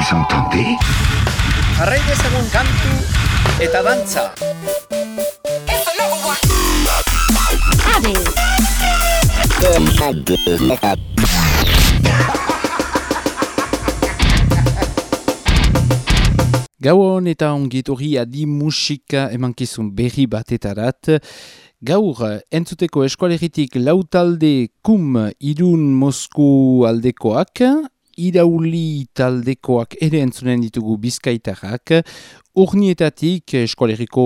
Vous entendez Jarrai dezagun kantu eta dantza. Gauon eta ongitorri adi musika emankizun berri batetarat. Gaur, entzuteko eskualeritik lautalde kum irun Mosku aldekoak, irauli taldekoak ere entzunen ditugu bizkaitarrak, urnietatik eskualeriko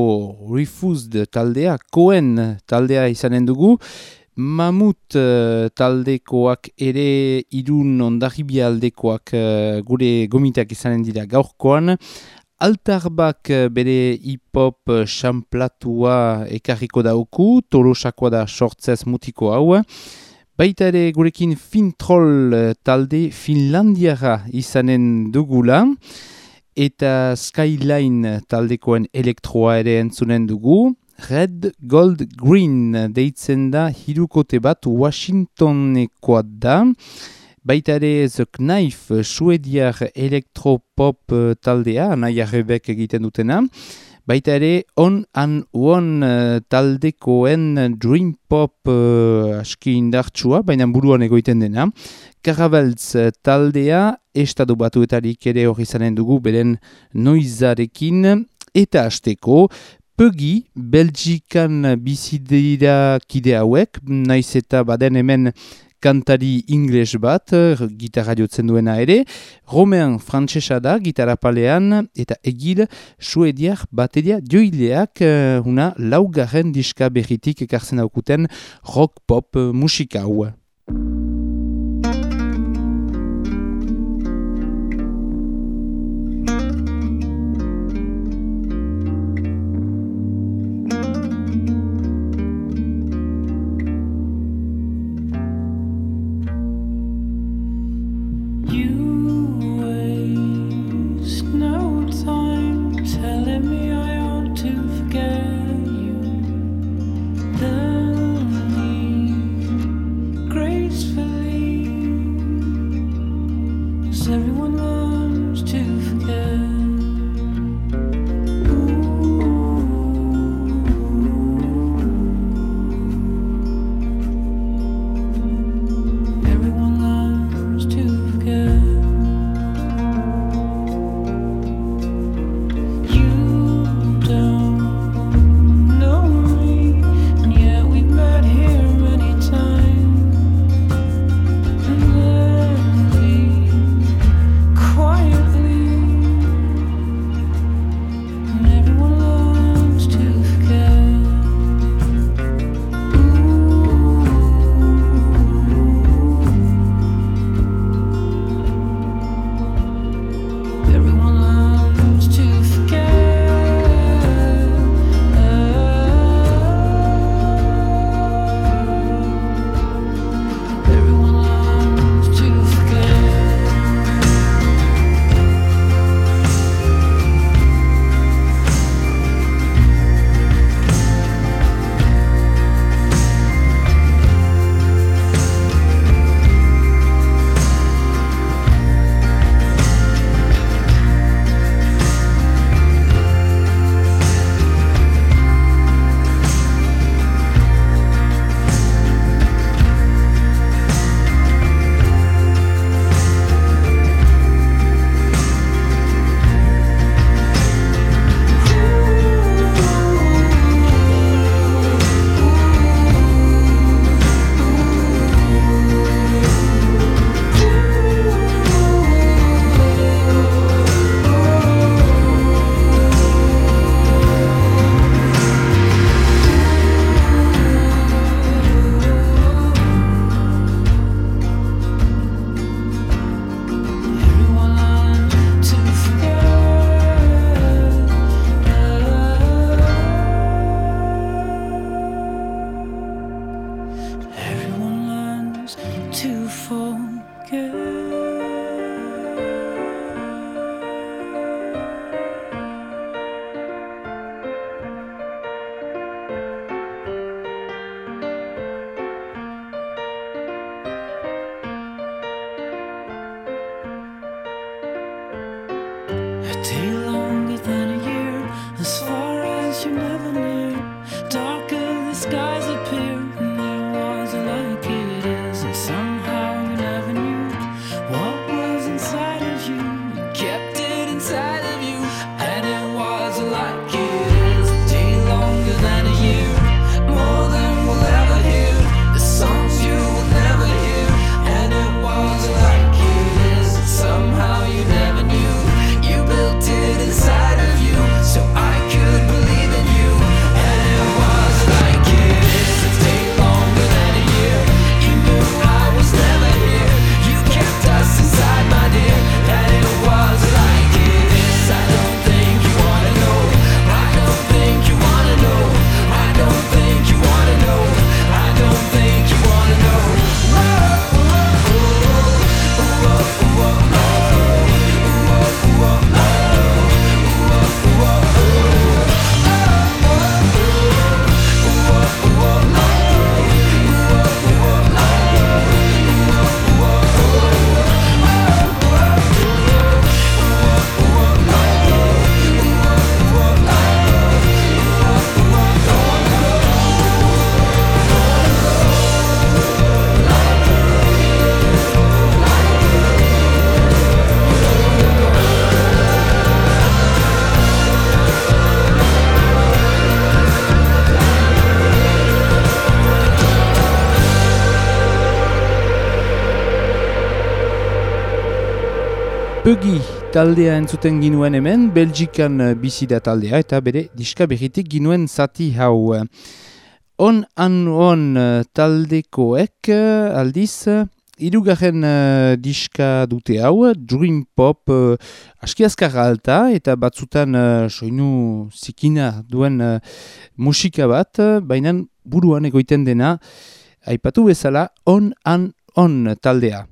refused taldea, koen taldea izanen dugu, Mamut uh, taldekoak ere irun ondarribia aldekoak uh, gure gomitak izanen dira gaurkoan, Altarbak eh, bere hip-hop xamplatua eh, ekarriko dauku, tolosakoa da sortzez mutiko hau. Baita ere gurekin fintroll eh, talde Finlandiara izanen dugula. Eta Skyline taldekoen elektroa ere entzunen dugu. Red, Gold, Green deitzen da hirukote bat Washingtonekoa da. Baita ere The Knife suediar elektropop eh, taldea, nahi egiten dutena. Baita ere On and One uh, taldekoen Dream Pop uh, aski indartsua, baina buruan egoiten dena. Caravels taldea, estadu batuetarik ere hori zanen dugu, beren noizarekin, eta hasteko, Pegi, Belgikan bizidira kide hauek, naiz eta baden hemen kantari ingles bat, gitarra jotzen duena ere, Romean frantsesa da, gitarra palean, eta egil, suediak bateria joileak, uh, una laugarren diska berritik ekartzen daukuten rock-pop musika hau. you never knew. Pögi taldea entzuten ginuen hemen, Belgikan eh, bizi da taldea eta bere diska berritik ginuen zati hau. On an on eh, taldekoek eh, aldiz, irugarren uh, diska dute hau, Dream Pop uh, aski alta eta batzutan uh, soinu zikina duen musika bat, baina buruan egoiten dena, aipatu bezala on an on taldea.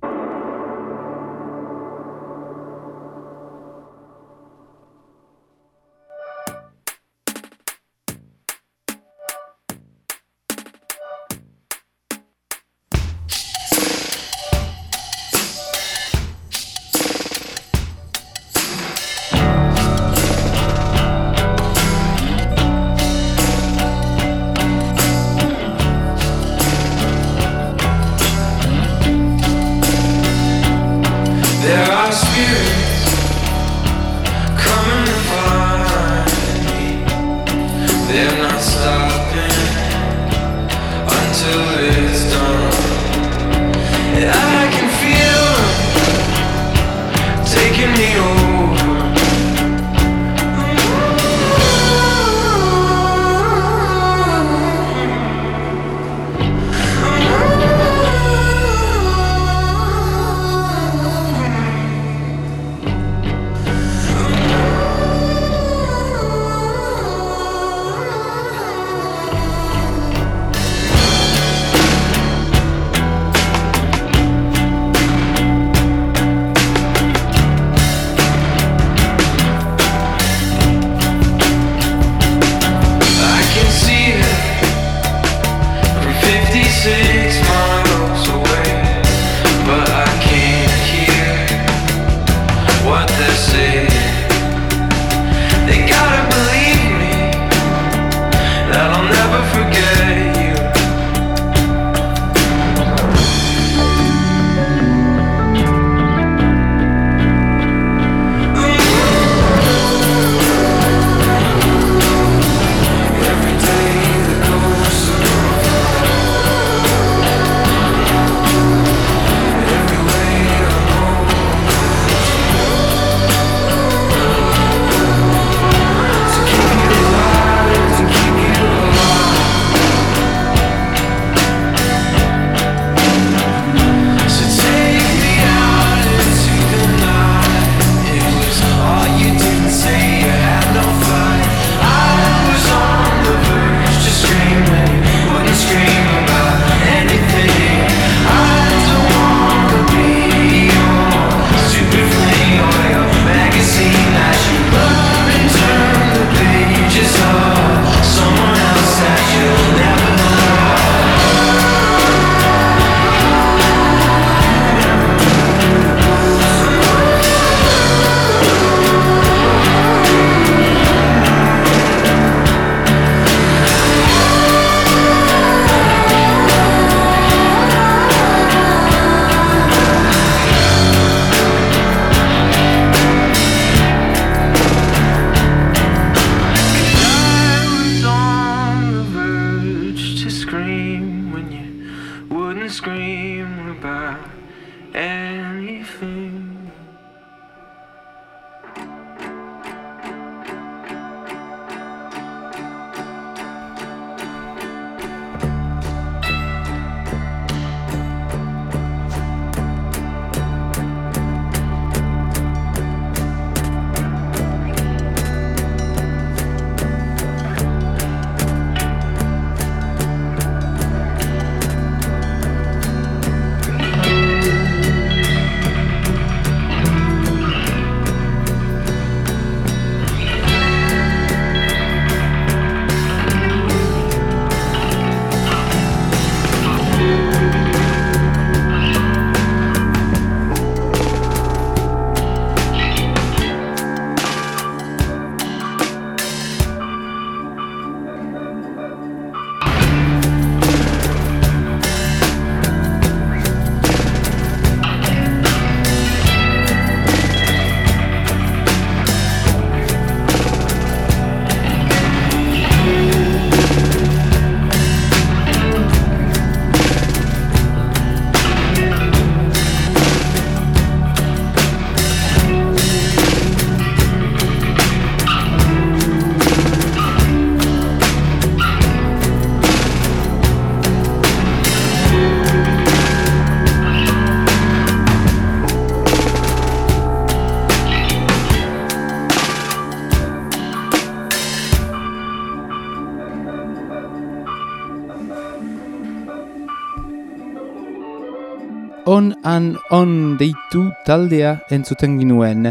On an on deitu taldea entzuten ginuen.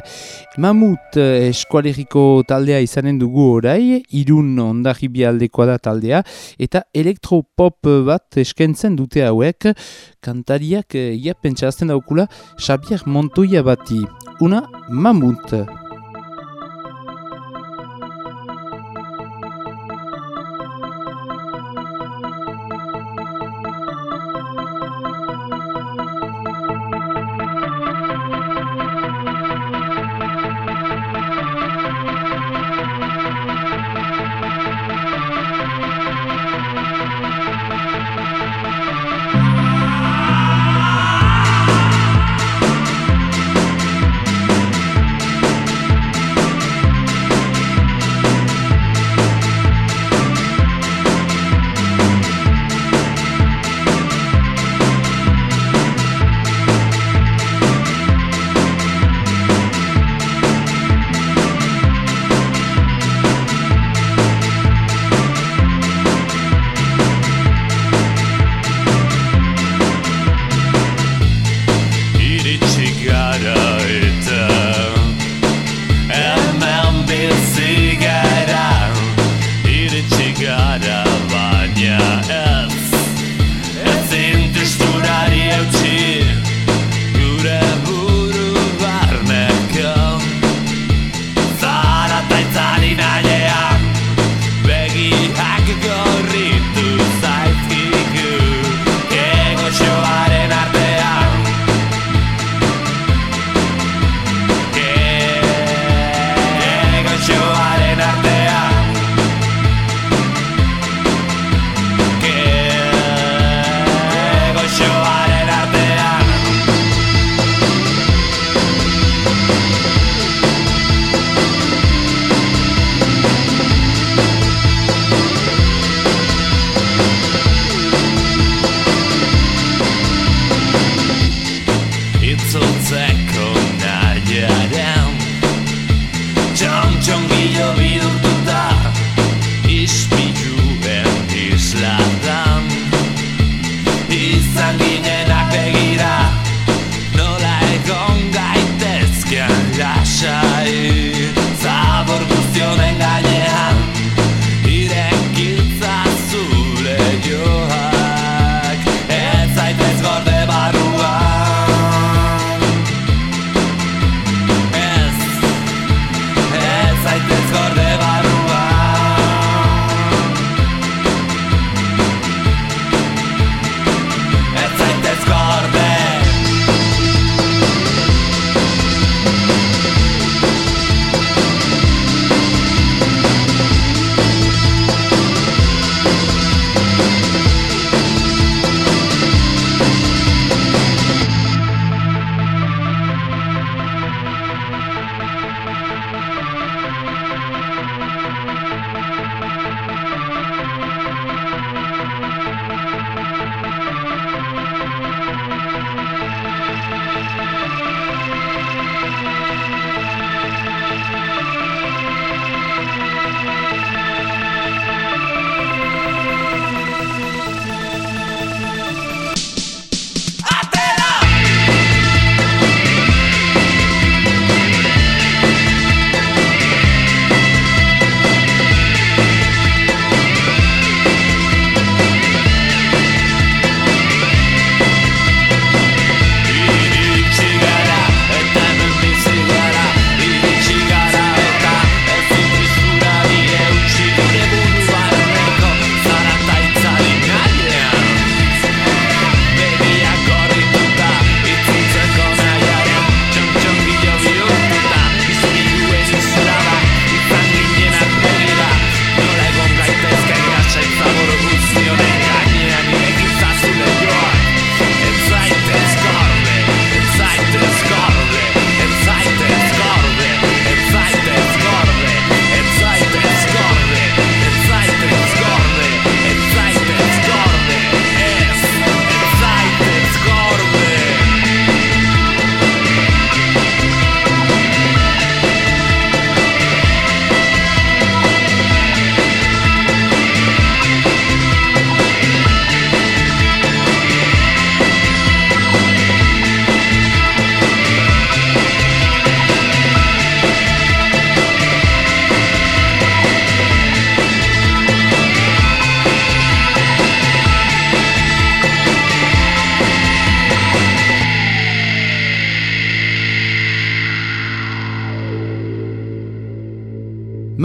Mamut eh, eskualeriko taldea izanen dugu orai, irun aldekoa da taldea, eta elektropop bat eskentzen dute hauek, kantariak eh, ia pentsa daukula Xabier Montoya bati. Una mamut.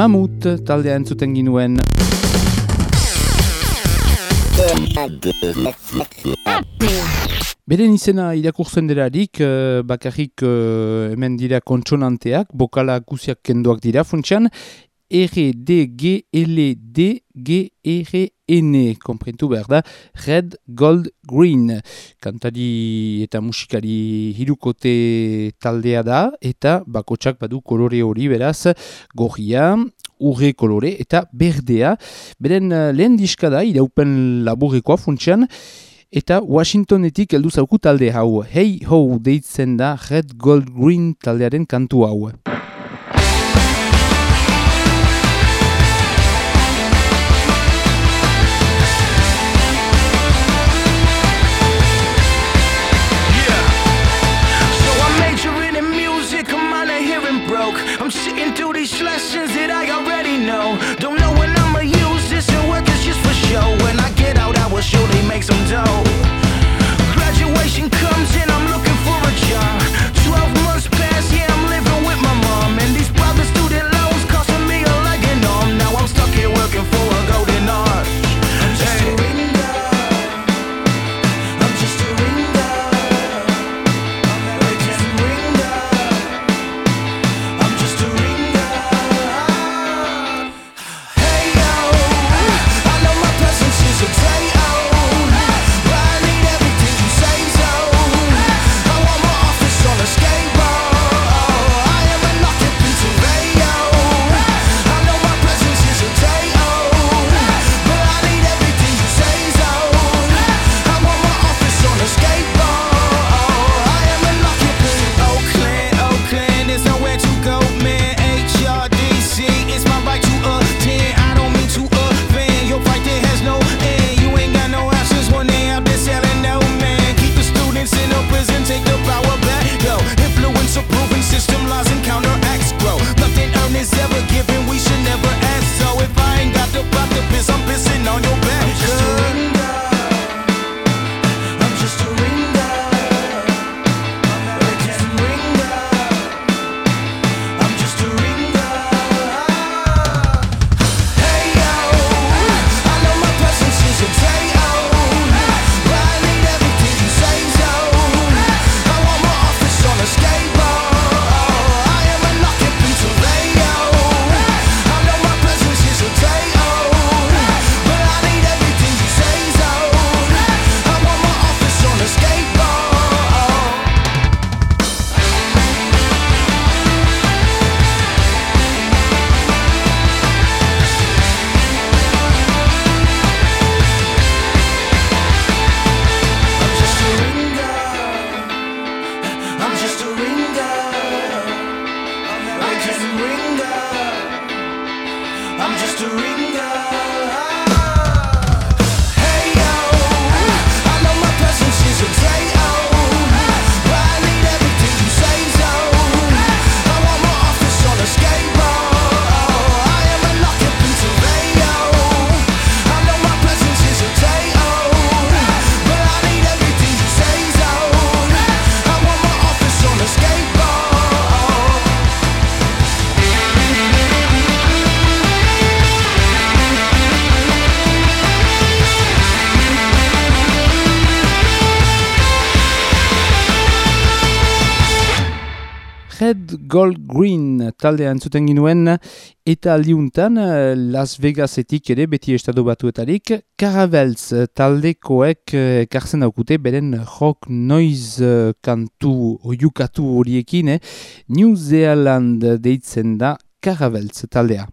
Mamut taldea entzuten ginuen. Beren izena irakurtzen derarik, eh, bakarrik eh, hemen dira kontsonanteak, bokala akusiak kenduak dira funtsan, R-D-G-L-D-G-R-N, komprentu behar da, Red, Gold, Green. Kantari eta musikari hirukote taldea da, eta bakotsak badu kolore hori beraz, gorria, urre kolore eta berdea. Beren eh, lehen diska da, iraupen laburrekoa funtsian, Eta Washingtonetik heldu zauku talde hau, Hey Ho deitzen da Red Gold Green taldearen kantu hau. Gold Green taldea entzuten ginuen eta aldiuntan eh, Las Vegasetik ere beti estado batuetarik Caravels taldekoek eh, ekartzen daukute beren rock noise eh, kantu oiukatu horiekin eh? New Zealand deitzen da Caravels taldea.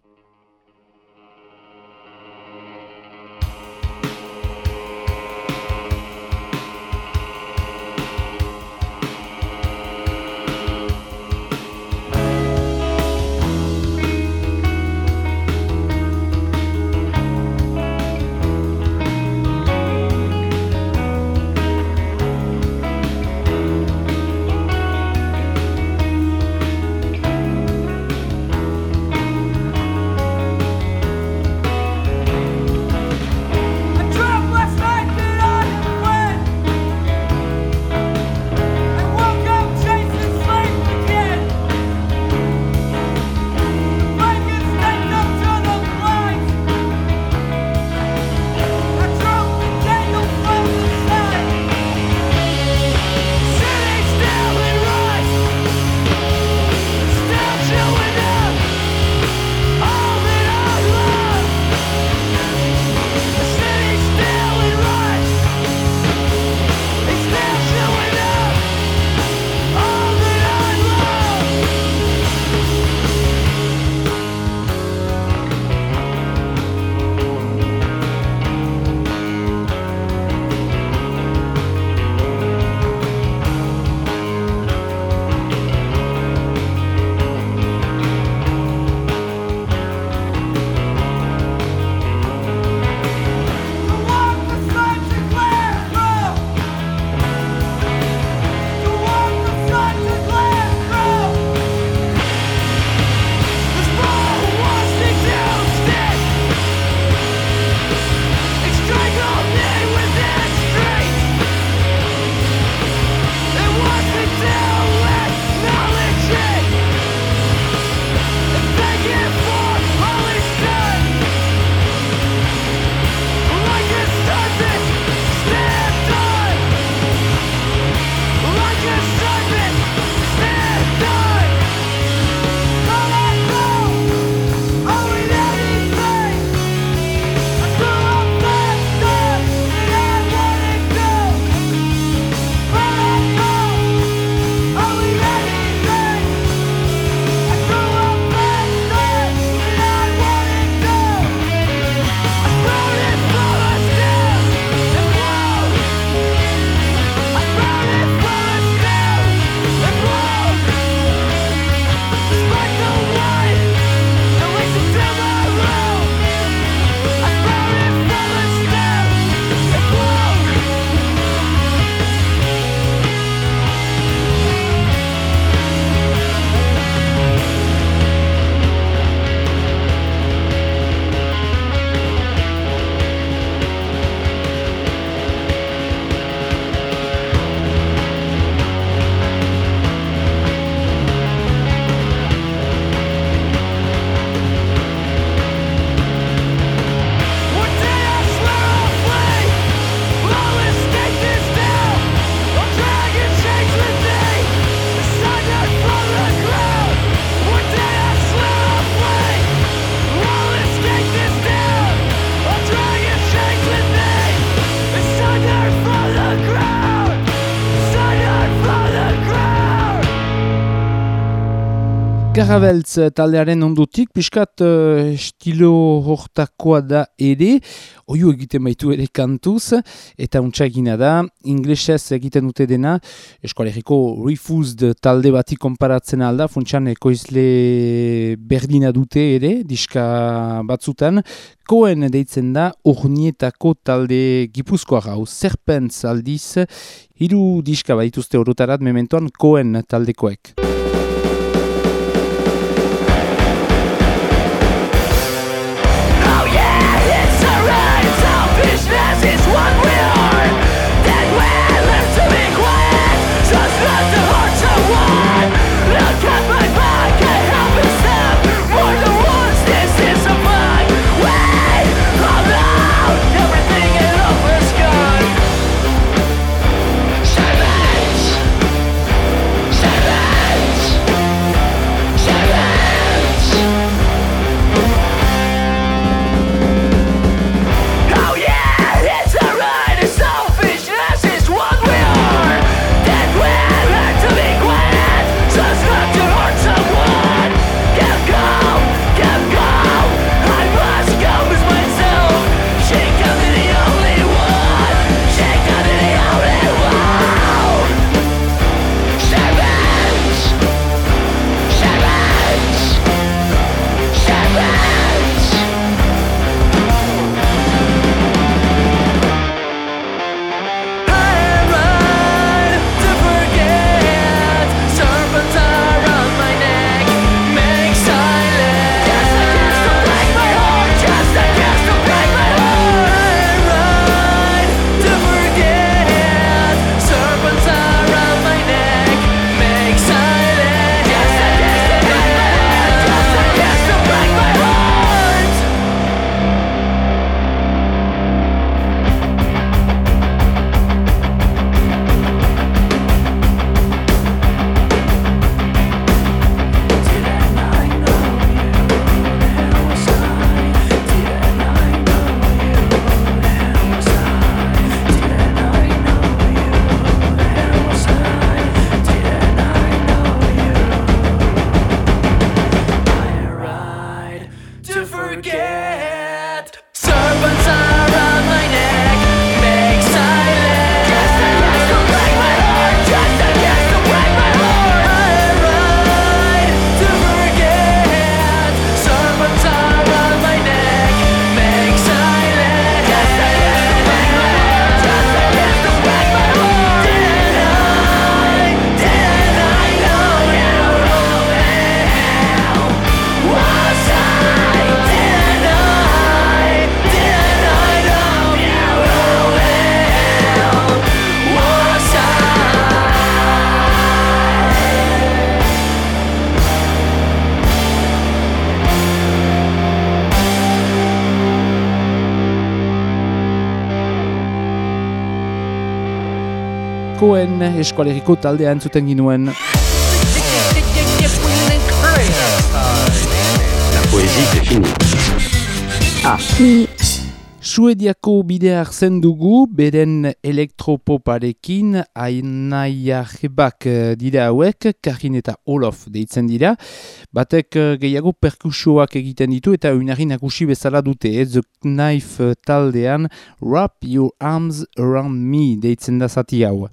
Garabeltz taldearen ondutik, piskat uh, estilo hortakoa da ere, oio egiten baitu ere kantuz, eta egina da, inglesez egiten dute dena, eskoaleriko refused talde bati konparatzen alda, funtsan ekoizle berdina dute ere, diska batzutan, koen deitzen da, urnietako talde gipuzkoa gau, serpentz aldiz, hiru diska baituzte orotarat mementoan koen taldekoek. Eskualeriko taldea entzuten ginuen. Ah. Suediako bidea arzen dugu, beren elektropoparekin, ainaia jebak eh, dira hauek, Karin eta Olof deitzen dira. Batek eh, gehiago perkusioak egiten ditu eta unari nagusi bezala dute, The Knife taldean, Wrap Your Arms Around Me deitzen da zati hau.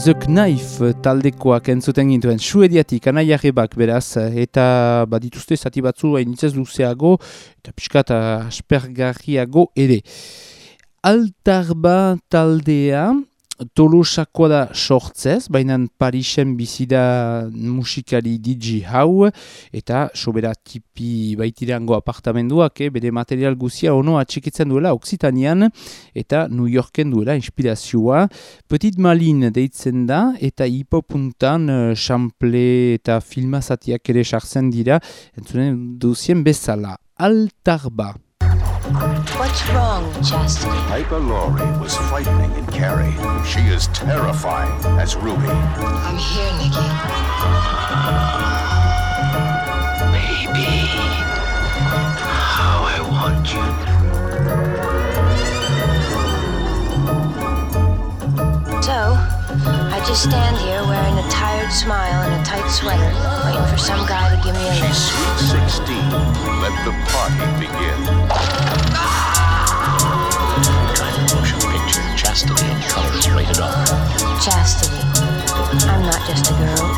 The Knife taldekoak entzuten gintuen suediatik anaiarrebak beraz eta badituzte zati batzu hainitzez luzeago eta pixkat aspergarriago ere. Altarba taldea Tolosakoa da sortzez, baina Parisen bizida musikari DJ hau, eta sobera tipi baitirango apartamenduak, eh, bere material guzia ono atxikitzen duela Oksitanian, eta New Yorken duela inspirazioa. Petit Malin deitzen da, eta hipopuntan eh, eta filmazatiak ere sartzen dira, entzunen duzien bezala. Altarba. What's wrong, Chastity? Piper Laurie was frightening in Carrie. She is terrifying as Ruby. I'm here, Nikki. Baby, how I want you. So, I just stand here wearing a tired smile and a tight sweater, waiting for some guy to give me a She's sweet 16. Let the party begin. Trying to motion picture chastity in colors rated R. Chastity. I'm not just a girl.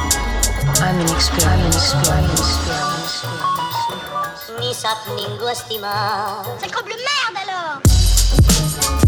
I'm an experience. I'm an experience. Mis apningo estima. Sacre bleu merde alors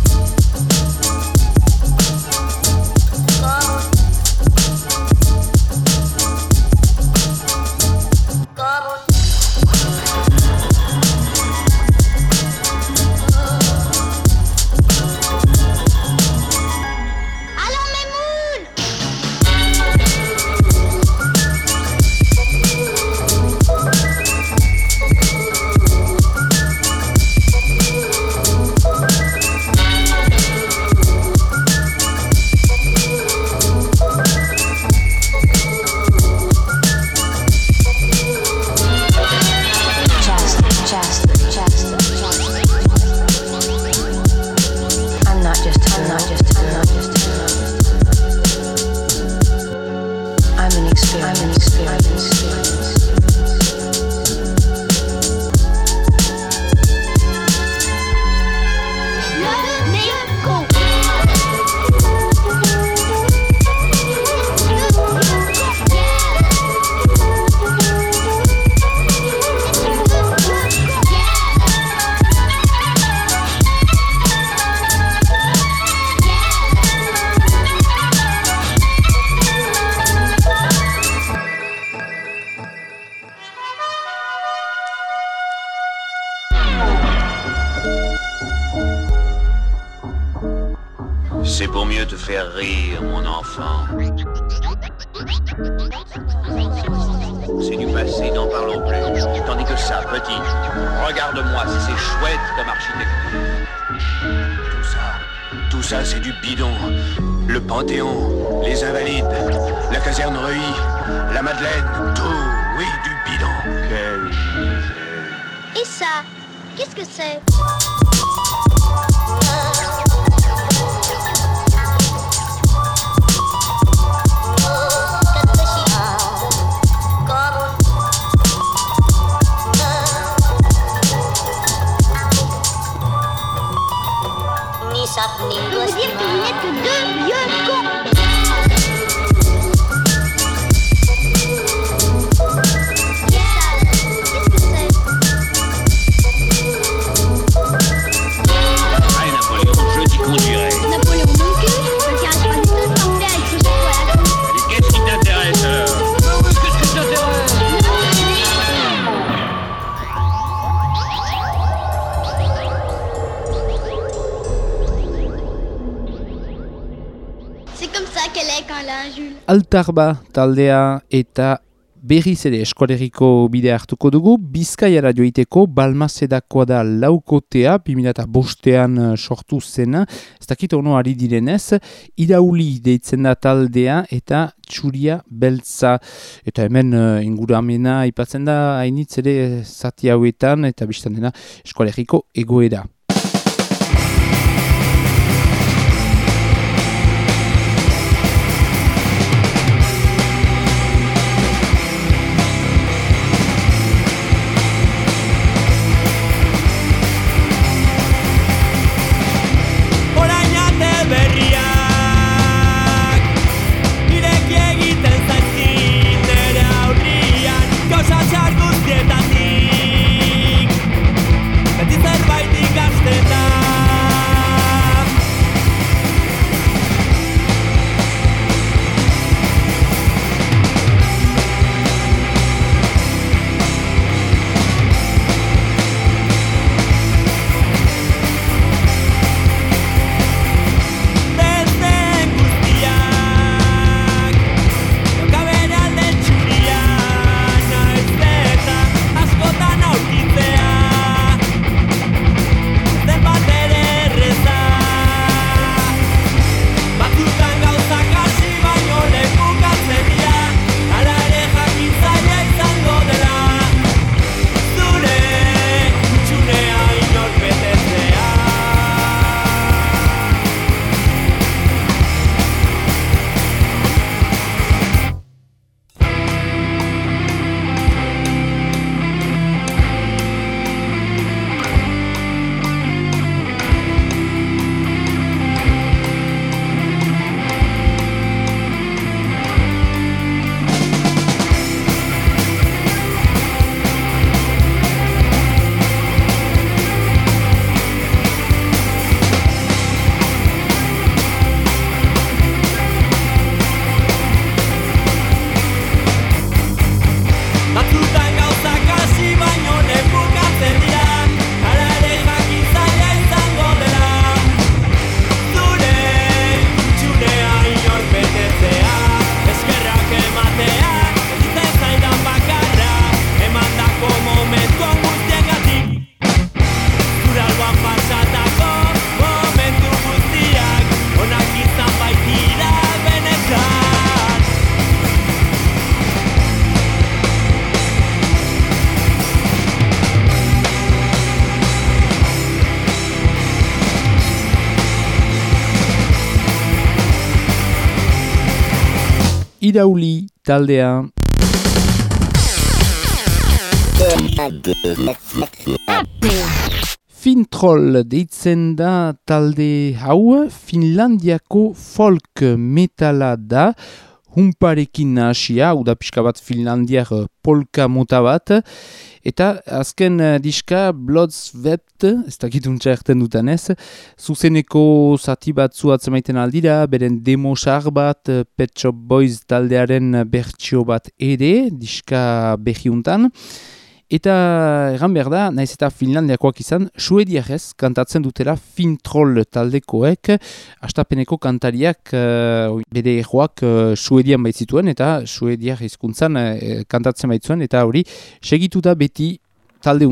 Altarba taldea eta berriz ere eskoleriko bide hartuko dugu, Bizkaiara joiteko Balmazedakoa da laukotea, 2005 bostean eh, sortu zena, ez dakit ono ari direnez, irauli deitzen da taldea eta txuria beltza, eta hemen uh, inguramena aipatzen da hainitz ere zati hauetan, eta biztan dena eskoleriko egoera. Irauli taldea. Fintroll deitzen da talde hau, Finlandiako folk metala da, humparekin nahasia, uda pixka bat Finlandiar polka mota bat, eta azken uh, diska Bloods Wept, ez dakituntza erten dutan ez, zuzeneko zati bat zuatzen maiten aldira, beren demo sar bat, Pet Shop Boys taldearen bertsio bat ere, diska behiuntan, Eta egan behar da, naiz eta Finlandiakoak izan, suediarez kantatzen dutela Fintroll taldekoek, astapeneko kantariak uh, bere joak uh, suedian baitzituen eta suediar hizkuntzan uh, kantatzen baitzuen eta hori segituta beti talde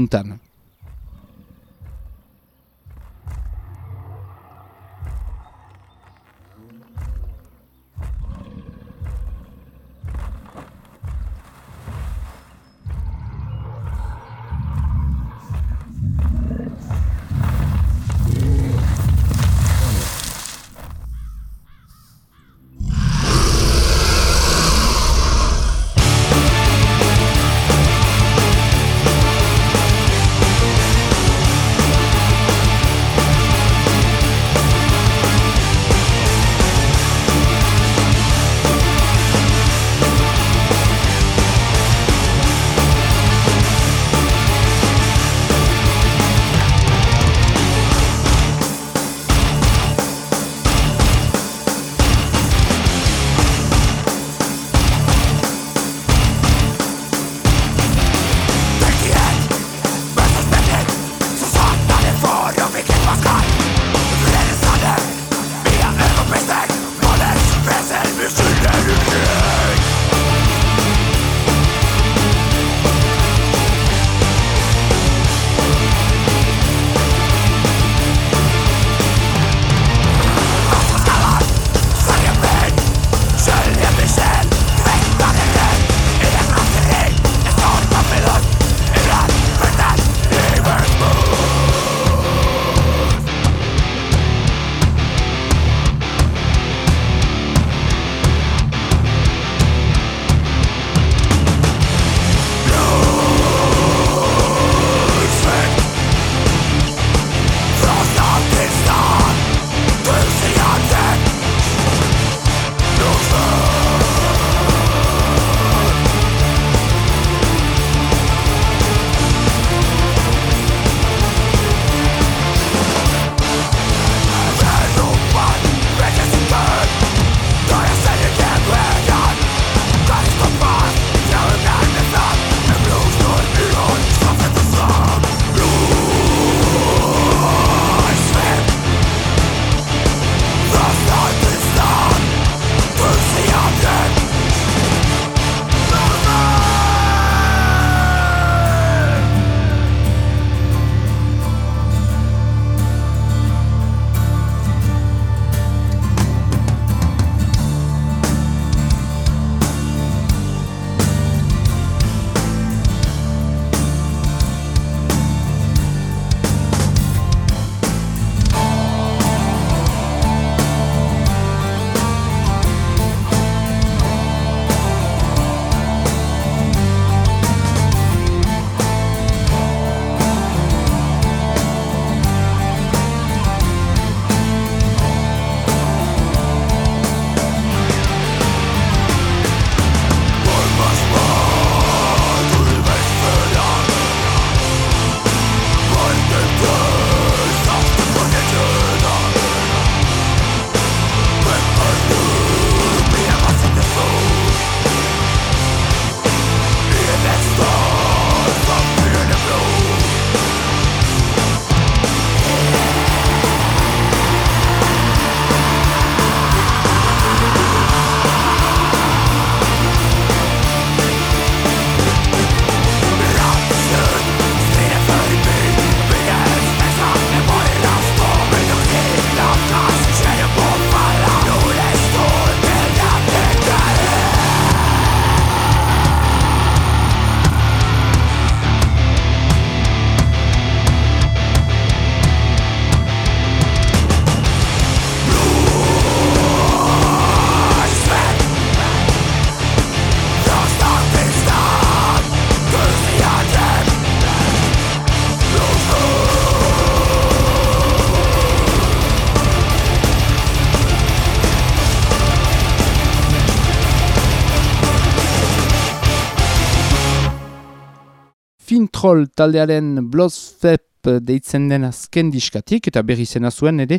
Fintroll taldearen Bloodstep deitzen den azken diskatik eta berri zena zuen ere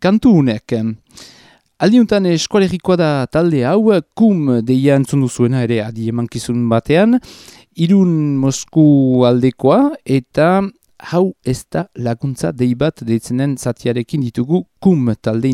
kantu unek. Aldiuntan eskualerikoa da talde hau, kum deia entzun zuena ere adi emankizun batean, irun Mosku aldekoa eta hau ez da laguntza dei bat deitzen den zatiarekin ditugu kum talde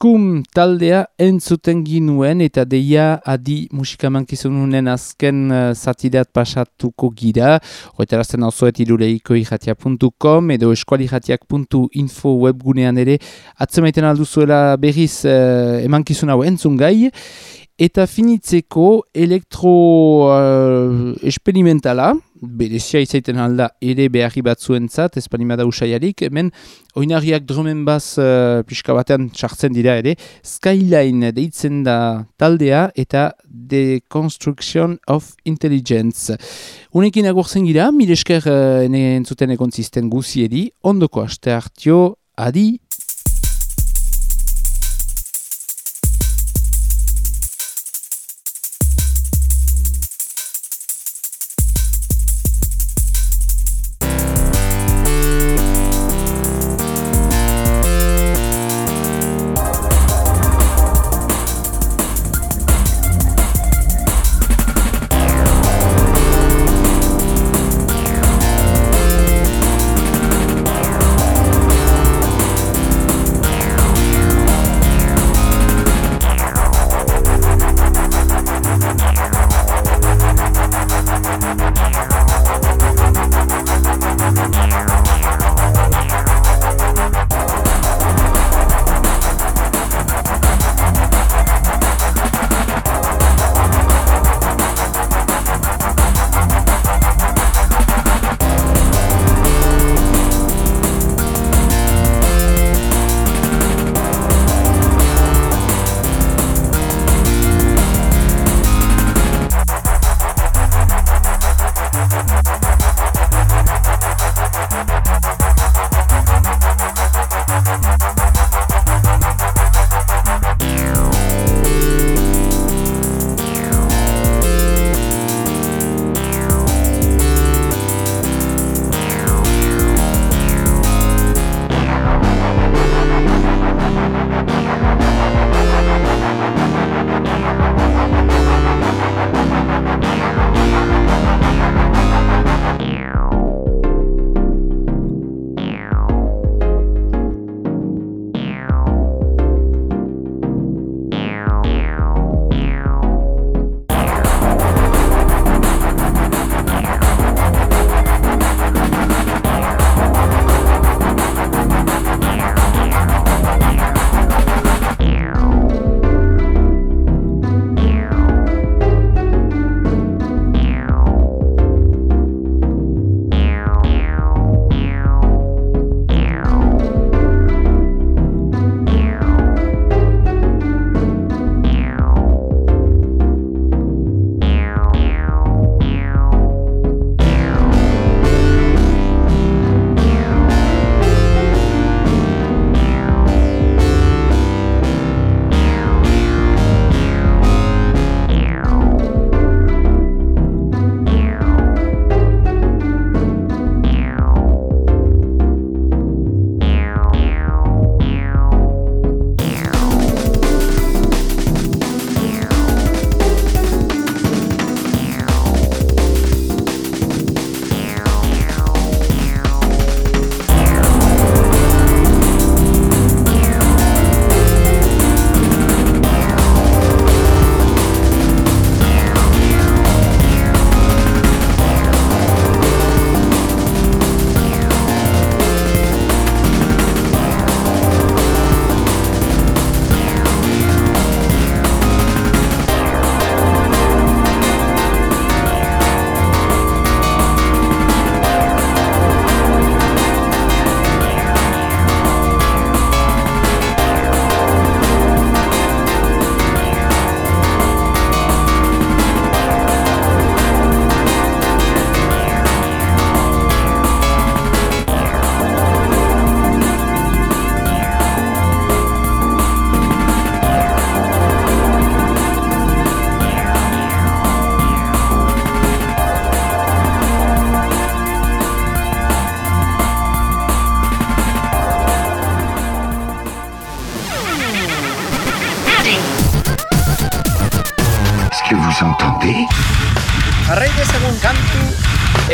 indartsua. taldea entzuten ginuen eta deia adi musikamantkizununen azken uh, zatideat pasatuko gira. Hoetarazten hau zoet irureiko irratia.com edo eskualirratiak.info webgunean ere atzemaiten alduzuela berriz uh, emankizun hau entzun gai. Eta finitzeko elektro uh, esperimentala, berezia izaiten alda ere beharri bat zuentzat, espanimada usaiarik, hemen oinarriak dromen baz uh, pixka batean txartzen dira ere, Skyline deitzen da taldea eta The Construction of Intelligence. Unekin agurzen gira, miresker uh, entzuten ekontzisten guziedi, ondoko aste hartio, adi!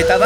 Eta